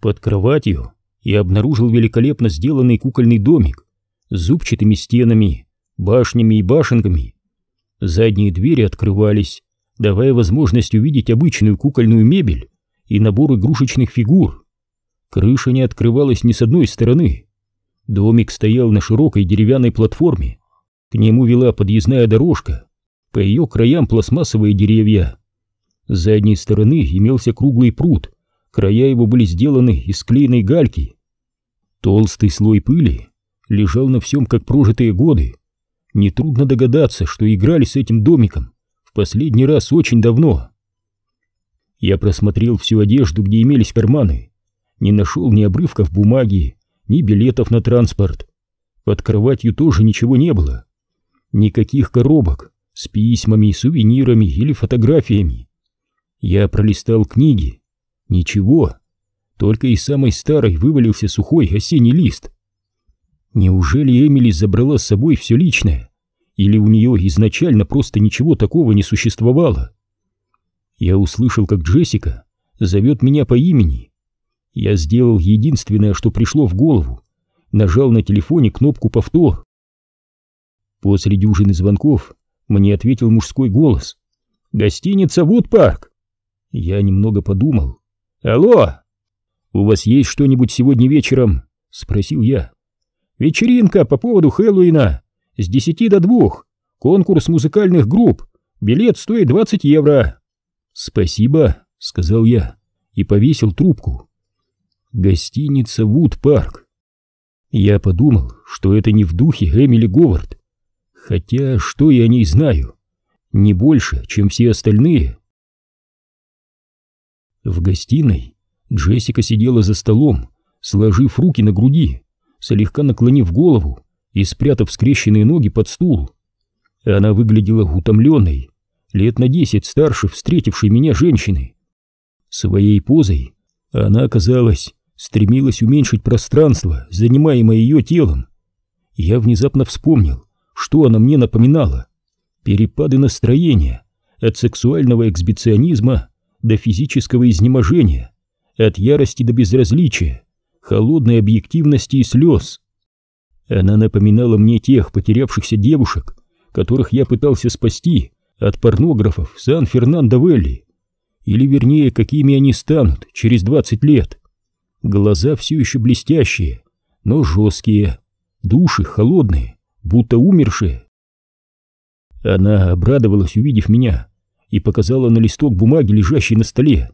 Под кроватью я обнаружил великолепно сделанный кукольный домик с зубчатыми стенами, башнями и башенками. Задние двери открывались, давая возможность увидеть обычную кукольную мебель и набор игрушечных фигур. Крыша не открывалась ни с одной стороны. Домик стоял на широкой деревянной платформе. К нему вела подъездная дорожка, по ее краям пластмассовые деревья. С задней стороны имелся круглый пруд, края его были сделаны из клееной гальки. Толстый слой пыли лежал на всем, как прожитые годы. Нетрудно догадаться, что играли с этим домиком в последний раз очень давно. Я просмотрел всю одежду, где имелись карманы, не нашел ни обрывков бумаги, ни билетов на транспорт. Под кроватью тоже ничего не было. Никаких коробок с письмами, сувенирами или фотографиями. Я пролистал книги. Ничего. Только из самой старой вывалился сухой осенний лист. Неужели Эмили забрала с собой все личное? Или у нее изначально просто ничего такого не существовало? Я услышал, как Джессика зовет меня по имени. Я сделал единственное, что пришло в голову. Нажал на телефоне кнопку «Повтор». После дюжины звонков мне ответил мужской голос. «Гостиница Вудпарк!» Я немного подумал. «Алло! У вас есть что-нибудь сегодня вечером?» — спросил я. «Вечеринка по поводу Хэллоуина. С десяти до двух. Конкурс музыкальных групп. Билет стоит двадцать евро». «Спасибо», — сказал я и повесил трубку. Гостиница Вуд-парк. Я подумал, что это не в духе Эмили Говард. Хотя что я о ней знаю? Не больше, чем все остальные. В гостиной Джессика сидела за столом, сложив руки на груди, слегка наклонив голову и спрятав скрещенные ноги под стул. Она выглядела утомленной, лет на десять старше встретившей меня женщины. Своей позой она, казалось, стремилась уменьшить пространство, занимаемое ее телом. Я внезапно вспомнил, что она мне напоминала. Перепады настроения, от сексуального эксбиционизма до физического изнеможения, от ярости до безразличия, холодной объективности и слез. Она напоминала мне тех потерявшихся девушек, которых я пытался спасти от порнографов Сан-Фернандо-Велли. Или вернее, какими они станут через 20 лет. Глаза все еще блестящие, но жесткие, души холодные, будто умершие. Она обрадовалась, увидев меня, и показала на листок бумаги, лежащий на столе.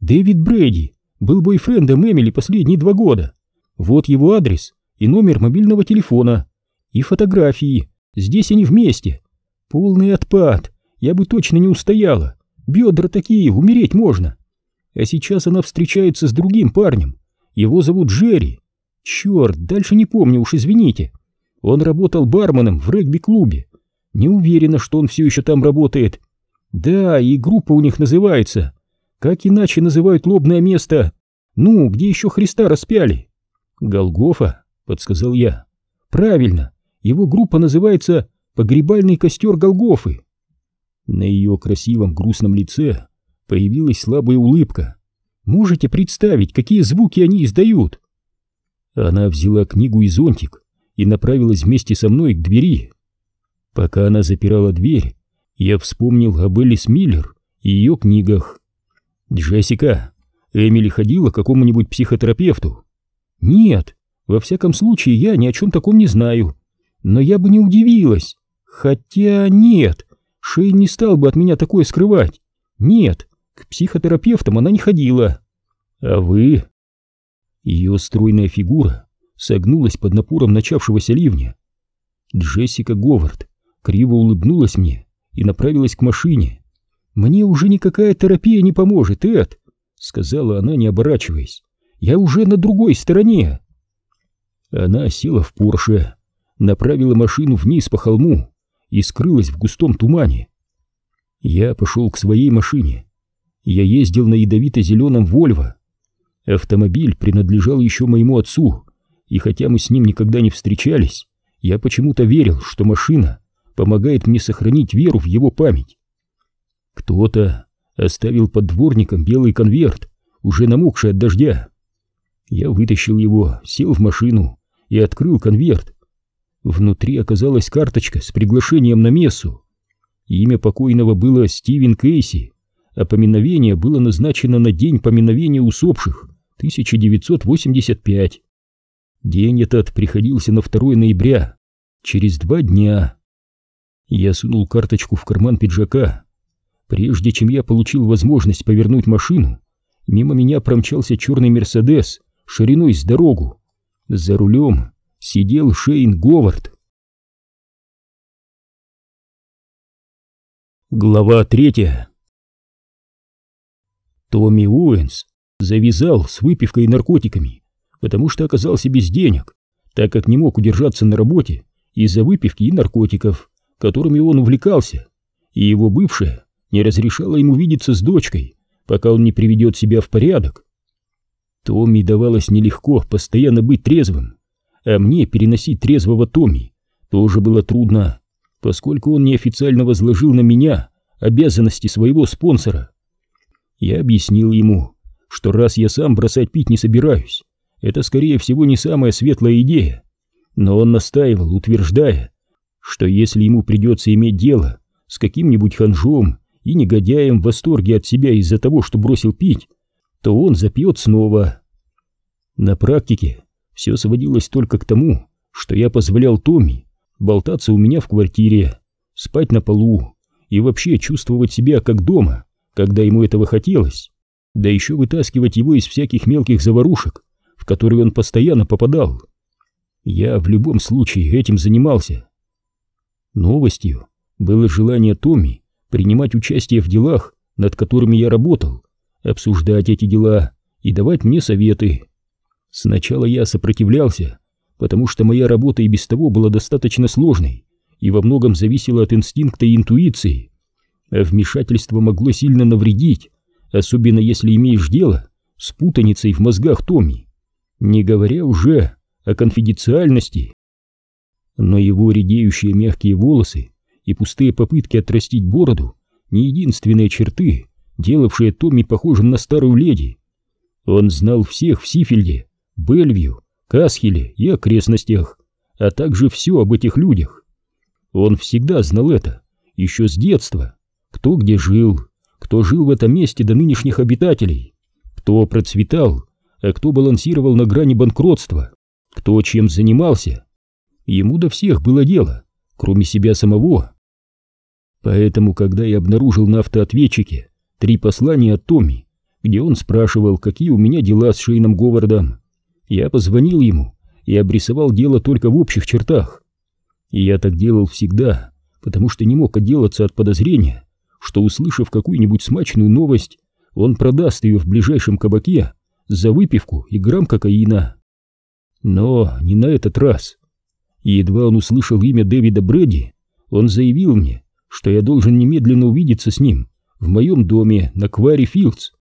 «Дэвид Брэди был бойфрендом Эмили последние два года. Вот его адрес и номер мобильного телефона. И фотографии. Здесь они вместе. Полный отпад. Я бы точно не устояла. Бедра такие, умереть можно. А сейчас она встречается с другим парнем. Его зовут Джерри. Черт, дальше не помню, уж извините. Он работал барменом в регби-клубе. Не уверена, что он все еще там работает. Да, и группа у них называется. Как иначе называют лобное место? Ну, где еще Христа распяли? Голгофа, подсказал я. Правильно, его группа называется «Погребальный костер Голгофы». На ее красивом грустном лице появилась слабая улыбка. Можете представить, какие звуки они издают? Она взяла книгу и зонтик и направилась вместе со мной к двери. Пока она запирала дверь, я вспомнил об Элис Миллер и ее книгах. «Джессика, Эмили ходила к какому-нибудь психотерапевту?» «Нет, во всяком случае, я ни о чем таком не знаю. Но я бы не удивилась. Хотя нет, Шейн не стал бы от меня такое скрывать. Нет, к психотерапевтам она не ходила. А вы?» Ее стройная фигура согнулась под напором начавшегося ливня. Джессика Говард криво улыбнулась мне и направилась к машине. «Мне уже никакая терапия не поможет, Эд», — сказала она, не оборачиваясь. «Я уже на другой стороне». Она села в Порше, направила машину вниз по холму и скрылась в густом тумане. Я пошел к своей машине. Я ездил на ядовито-зеленом «Вольво». Автомобиль принадлежал еще моему отцу, и хотя мы с ним никогда не встречались, я почему-то верил, что машина помогает мне сохранить веру в его память. Кто-то оставил под дворником белый конверт, уже намокший от дождя. Я вытащил его, сел в машину и открыл конверт. Внутри оказалась карточка с приглашением на мессу. Имя покойного было Стивен Кейси, а поминовение было назначено на день поминовения усопших 1985. День этот приходился на 2 ноября, через два дня. Я сунул карточку в карман пиджака. Прежде чем я получил возможность повернуть машину, мимо меня промчался черный Мерседес шириной с дорогу. За рулем сидел Шейн Говард. Глава третья Томми Уэнс завязал с выпивкой и наркотиками, потому что оказался без денег, так как не мог удержаться на работе из-за выпивки и наркотиков, которыми он увлекался, и его бывшая не разрешала ему видеться с дочкой, пока он не приведет себя в порядок. Томми давалось нелегко постоянно быть трезвым, а мне переносить трезвого Томми тоже было трудно, поскольку он неофициально возложил на меня обязанности своего спонсора. Я объяснил ему, что раз я сам бросать пить не собираюсь, это скорее всего не самая светлая идея, но он настаивал, утверждая, что если ему придется иметь дело с каким-нибудь ханжом и негодяем в восторге от себя из-за того, что бросил пить, то он запьет снова. На практике все сводилось только к тому, что я позволял Томми болтаться у меня в квартире, спать на полу и вообще чувствовать себя как дома, когда ему этого хотелось, да еще вытаскивать его из всяких мелких заварушек, в которые он постоянно попадал. Я в любом случае этим занимался. Новостью было желание Томми принимать участие в делах, над которыми я работал, обсуждать эти дела и давать мне советы. Сначала я сопротивлялся, потому что моя работа и без того была достаточно сложной и во многом зависела от инстинкта и интуиции, а вмешательство могло сильно навредить, особенно если имеешь дело с путаницей в мозгах Томми, не говоря уже о конфиденциальности. Но его редеющие мягкие волосы и пустые попытки отрастить бороду не единственные черты, делавшие Томми похожим на старую леди. Он знал всех в Сифельде, Бельвью, Касхеле и окрестностях, а также все об этих людях. Он всегда знал это, еще с детства, кто где жил, кто жил в этом месте до нынешних обитателей, кто процветал, а кто балансировал на грани банкротства, кто чем занимался. Ему до всех было дело, кроме себя самого. Поэтому, когда я обнаружил на автоответчике три послания от Томми, где он спрашивал, какие у меня дела с Шейном Говардом, я позвонил ему и обрисовал дело только в общих чертах. И я так делал всегда, потому что не мог отделаться от подозрения, что, услышав какую-нибудь смачную новость, он продаст ее в ближайшем кабаке за выпивку и грамм кокаина. Но не на этот раз. Едва он услышал имя Дэвида Брэди, он заявил мне, что я должен немедленно увидеться с ним в моем доме на Квари Филдс.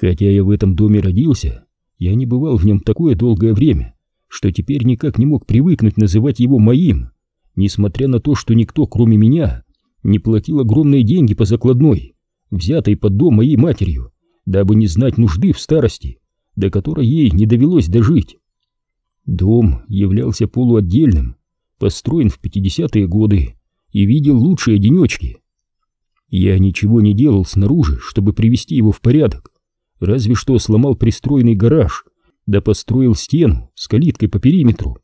Хотя я в этом доме родился, я не бывал в нем такое долгое время, что теперь никак не мог привыкнуть называть его моим, несмотря на то, что никто, кроме меня, не платил огромные деньги по закладной, взятой под дом моей матерью, дабы не знать нужды в старости, до которой ей не довелось дожить. Дом являлся полуотдельным, построен в 50-е годы, и видел лучшие денечки. Я ничего не делал снаружи, чтобы привести его в порядок, разве что сломал пристроенный гараж, да построил стену с калиткой по периметру.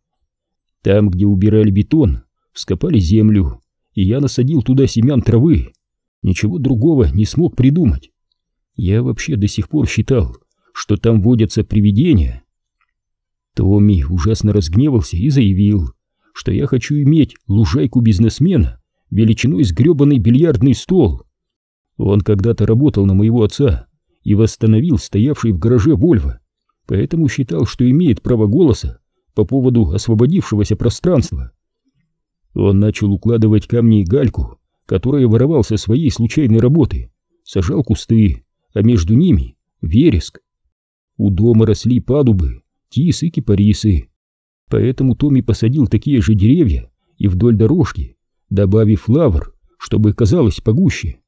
Там, где убирали бетон, вскопали землю, и я насадил туда семян травы. Ничего другого не смог придумать. Я вообще до сих пор считал, что там водятся привидения. Томми ужасно разгневался и заявил, что я хочу иметь лужайку бизнесмена величиной с гребаный бильярдный стол. Он когда-то работал на моего отца и восстановил стоявший в гараже Вольво, поэтому считал, что имеет право голоса по поводу освободившегося пространства. Он начал укладывать камни и гальку, которая воровал со своей случайной работы, сажал кусты, а между ними вереск. У дома росли падубы, тисы и кипарисы, Поэтому Томми посадил такие же деревья и вдоль дорожки, добавив лавр, чтобы казалось погуще.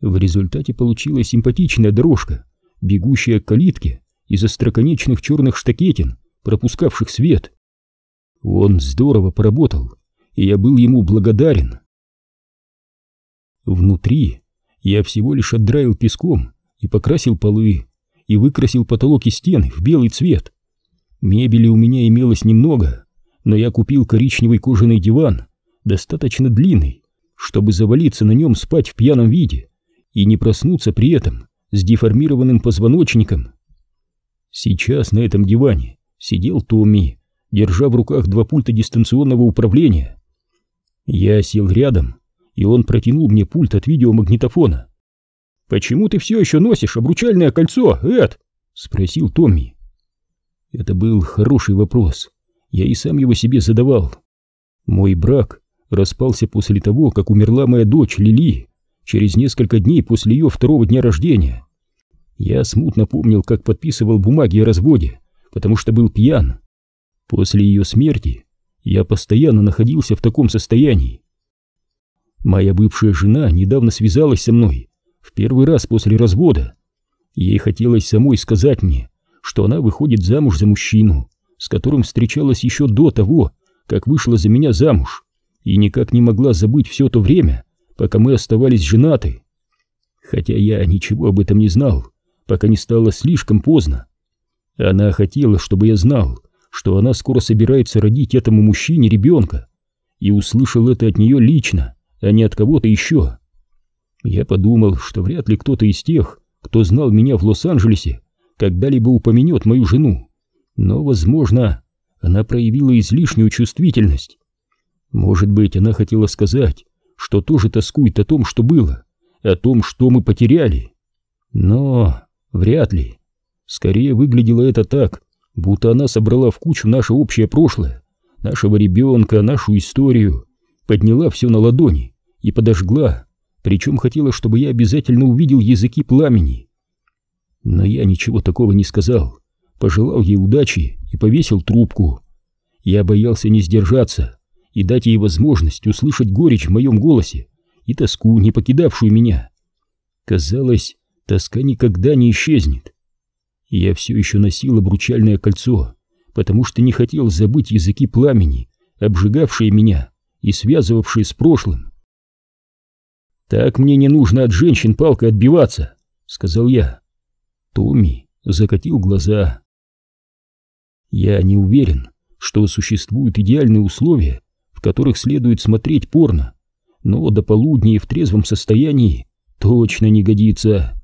В результате получилась симпатичная дорожка, бегущая к калитке из остроконечных черных штакетин, пропускавших свет. Он здорово поработал, и я был ему благодарен. Внутри я всего лишь отдраил песком и покрасил полы, и выкрасил потолок и стены в белый цвет. Мебели у меня имелось немного, но я купил коричневый кожаный диван, достаточно длинный, чтобы завалиться на нем спать в пьяном виде и не проснуться при этом с деформированным позвоночником. Сейчас на этом диване сидел Томми, держа в руках два пульта дистанционного управления. Я сел рядом, и он протянул мне пульт от видеомагнитофона. «Почему ты все еще носишь обручальное кольцо, Эд?» — спросил Томми. Это был хороший вопрос. Я и сам его себе задавал. Мой брак распался после того, как умерла моя дочь Лили, через несколько дней после ее второго дня рождения. Я смутно помнил, как подписывал бумаги о разводе, потому что был пьян. После ее смерти я постоянно находился в таком состоянии. Моя бывшая жена недавно связалась со мной, в первый раз после развода. Ей хотелось самой сказать мне, что она выходит замуж за мужчину, с которым встречалась еще до того, как вышла за меня замуж, и никак не могла забыть все то время, пока мы оставались женаты. Хотя я ничего об этом не знал, пока не стало слишком поздно. Она хотела, чтобы я знал, что она скоро собирается родить этому мужчине ребенка, и услышал это от нее лично, а не от кого-то еще. Я подумал, что вряд ли кто-то из тех, кто знал меня в Лос-Анджелесе, когда-либо упомянет мою жену, но, возможно, она проявила излишнюю чувствительность. Может быть, она хотела сказать, что тоже тоскует о том, что было, о том, что мы потеряли. Но вряд ли. Скорее выглядело это так, будто она собрала в кучу наше общее прошлое, нашего ребенка, нашу историю, подняла все на ладони и подожгла, причем хотела, чтобы я обязательно увидел языки пламени. Но я ничего такого не сказал, пожелал ей удачи и повесил трубку. Я боялся не сдержаться и дать ей возможность услышать горечь в моем голосе и тоску, не покидавшую меня. Казалось, тоска никогда не исчезнет. Я все еще носил обручальное кольцо, потому что не хотел забыть языки пламени, обжигавшие меня и связывавшие с прошлым. «Так мне не нужно от женщин палкой отбиваться», — сказал я. Томми закатил глаза. «Я не уверен, что существуют идеальные условия, в которых следует смотреть порно, но до полудня и в трезвом состоянии точно не годится».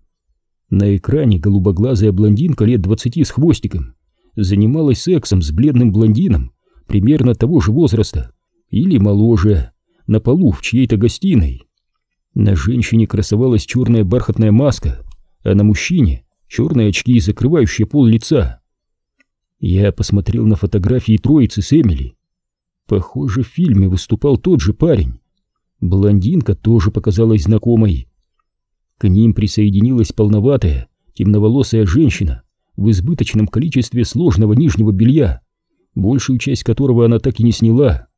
На экране голубоглазая блондинка лет двадцати с хвостиком занималась сексом с бледным блондином примерно того же возраста или моложе, на полу в чьей-то гостиной. На женщине красовалась черная бархатная маска, а на мужчине черные очки, закрывающие пол лица. Я посмотрел на фотографии троицы с Эмили. Похоже, в фильме выступал тот же парень. Блондинка тоже показалась знакомой. К ним присоединилась полноватая, темноволосая женщина в избыточном количестве сложного нижнего белья, большую часть которого она так и не сняла.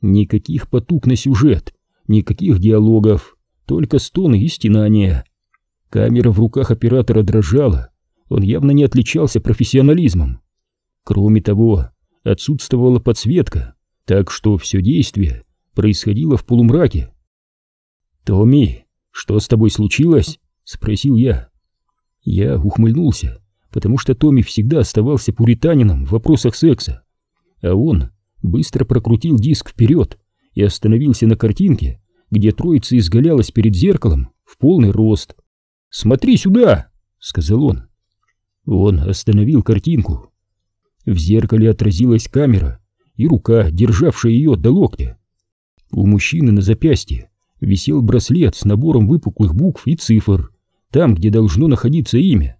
Никаких потуг на сюжет, никаких диалогов, только стоны и стенания. Камера в руках оператора дрожала, он явно не отличался профессионализмом. Кроме того, отсутствовала подсветка, так что все действие происходило в полумраке. «Томми, «Что с тобой случилось?» — спросил я. Я ухмыльнулся, потому что Томми всегда оставался пуританином в вопросах секса, а он быстро прокрутил диск вперед и остановился на картинке, где троица изгалялась перед зеркалом в полный рост. «Смотри сюда!» — сказал он. Он остановил картинку. В зеркале отразилась камера и рука, державшая ее до локтя. У мужчины на запястье висел браслет с набором выпуклых букв и цифр, там, где должно находиться имя.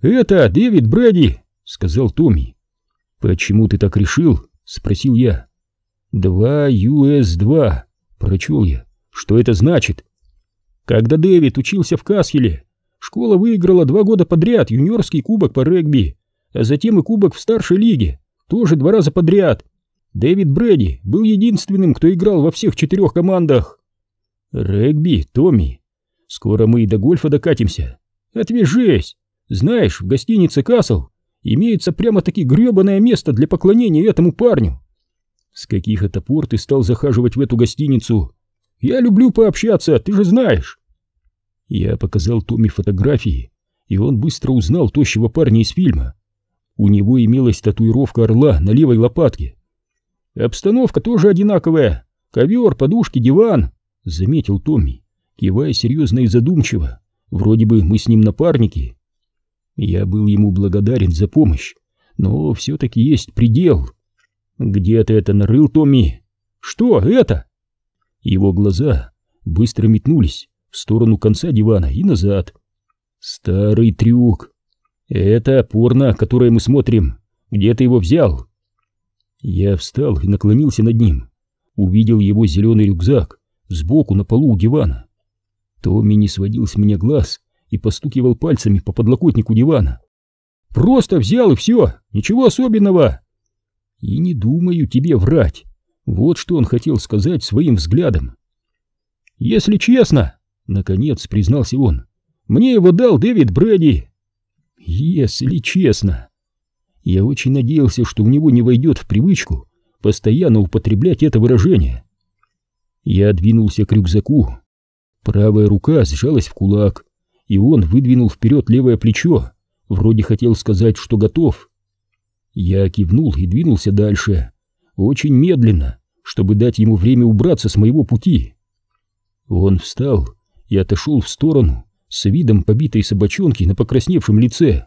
«Это Дэвид Брэди», — сказал Томми. «Почему ты так решил?» — спросил я. «Два US-2», — прочел я. «Что это значит?» Когда Дэвид учился в Касхеле, школа выиграла два года подряд юниорский кубок по регби, а затем и кубок в старшей лиге, тоже два раза подряд. Дэвид Брэди был единственным, кто играл во всех четырех командах. «Регби, Томми, скоро мы и до гольфа докатимся. Отвяжись, Знаешь, в гостинице «Касл» имеется прямо-таки гребаное место для поклонения этому парню. С каких это пор ты стал захаживать в эту гостиницу? Я люблю пообщаться, ты же знаешь. Я показал Томми фотографии, и он быстро узнал тощего парня из фильма. У него имелась татуировка орла на левой лопатке. Обстановка тоже одинаковая. Ковер, подушки, диван, заметил Томми, кивая серьезно и задумчиво. Вроде бы мы с ним напарники. Я был ему благодарен за помощь, но все-таки есть предел. Где ты это нарыл, Томми? Что это? Его глаза быстро метнулись в сторону конца дивана и назад. Старый трюк. Это порно, которое мы смотрим. Где ты его взял? Я встал и наклонился над ним. Увидел его зеленый рюкзак сбоку на полу у дивана. Томми не сводил с меня глаз и постукивал пальцами по подлокотнику дивана. «Просто взял и все, ничего особенного!» «И не думаю тебе врать!» Вот что он хотел сказать своим взглядом. «Если честно!» — наконец признался он. «Мне его дал Дэвид Брэди!» «Если честно!» Я очень надеялся, что у него не войдет в привычку постоянно употреблять это выражение. Я двинулся к рюкзаку. Правая рука сжалась в кулак, и он выдвинул вперед левое плечо, вроде хотел сказать, что готов. Я кивнул и двинулся дальше, очень медленно, чтобы дать ему время убраться с моего пути. Он встал и отошел в сторону с видом побитой собачонки на покрасневшем лице.